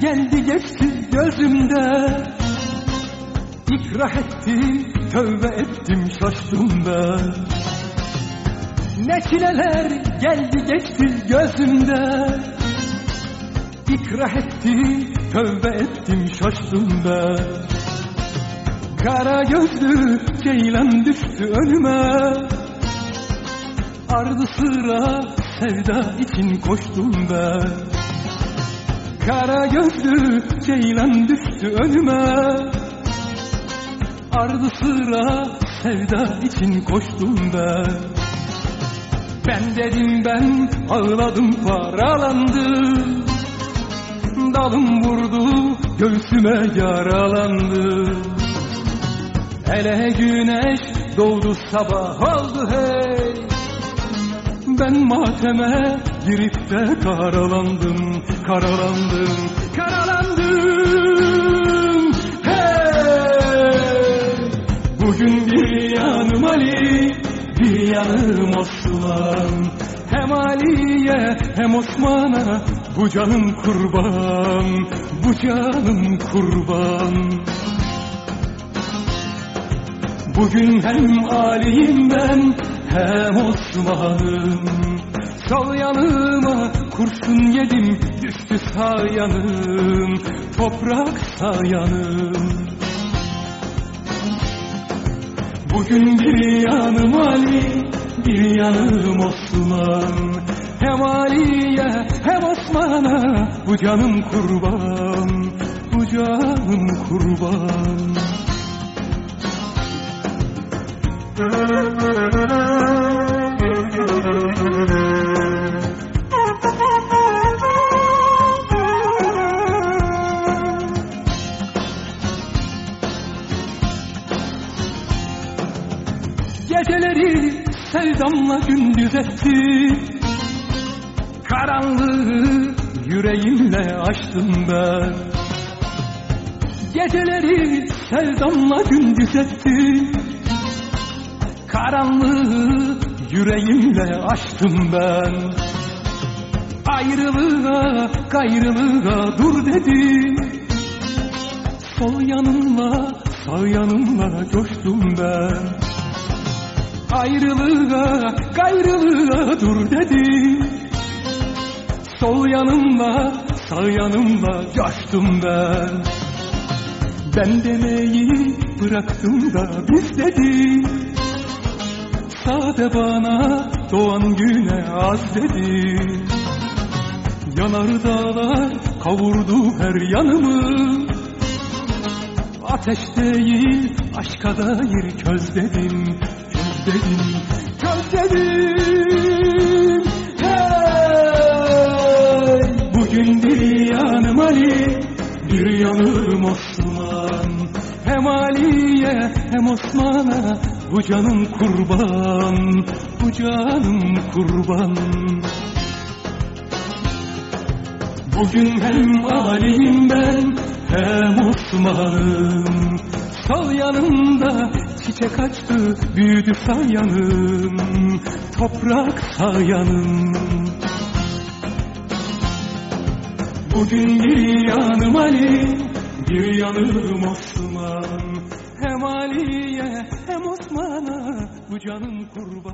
geldi geçti gözümde. İkrah etti, tövbe ettim şaştım ben Ne çileler geldi geçti gözümde. İkrah etti, tövbe ettim şaştım ben Kara gözlü ceylan düştü önüme. Ardı sıra sevda için koştum ben Kara gözlü ceylan düştü önüme. Ardı sıra sevda için koştum ben. Ben dedim ben ağladım paralandım Dalım vurdu göğsüme yaralandı. Hele güneş doğdu sabah oldu hey. Ben mateme girip de karalandım Karalandım, karalandım. Hey! Bugün bir yanım Ali bir yanım Osman. Hem Ali'ye hem Osman'a bu canım kurban Bu canım kurban. Bugün hem Ali'yim ben hem Osman'ım Sol yanıma kurşun yedim düştü sağ yanım Toprak sağ yanım. Bugün bir yanım Ali bir yanım Osman. Hem Ali'ye hem Osman'a bu canım kurban Bu canım kurban Geceleri sevdamla gündüz etti. Karanlığı yüreğimle açtım ben. Geceleri sevdamla gündüz etti. Karanlığı yüreğimle açtım ben. Ayrılığa gayrılığa dur dedi. Sol yanımla sağ yanımla coştum ben Ayrılığa gayrılığa dur dedi. Sol yanımla sağ yanımla coştum ben. Ben demeyi bıraktım da biz dedi. Sade bana doğan güne az dedi. Yanar dağlar kavurdu her yanımı. Ateş değil aşka dair köz dedim Köz dedim Hey! Bugün bir yanım Ali, bir yanım Osman Hem Ali'ye hem Osman'a bu canım kurban Bu canım kurban Bugün hem Ali'yim ben hem Osman'ım Sol yanımda çiçek açtı büyüdü sağ yanım Toprak sağ yanım Bugün bir yanım Ali bir yanım Osman. Hem Ali'ye hem Osman'a bu canım kurban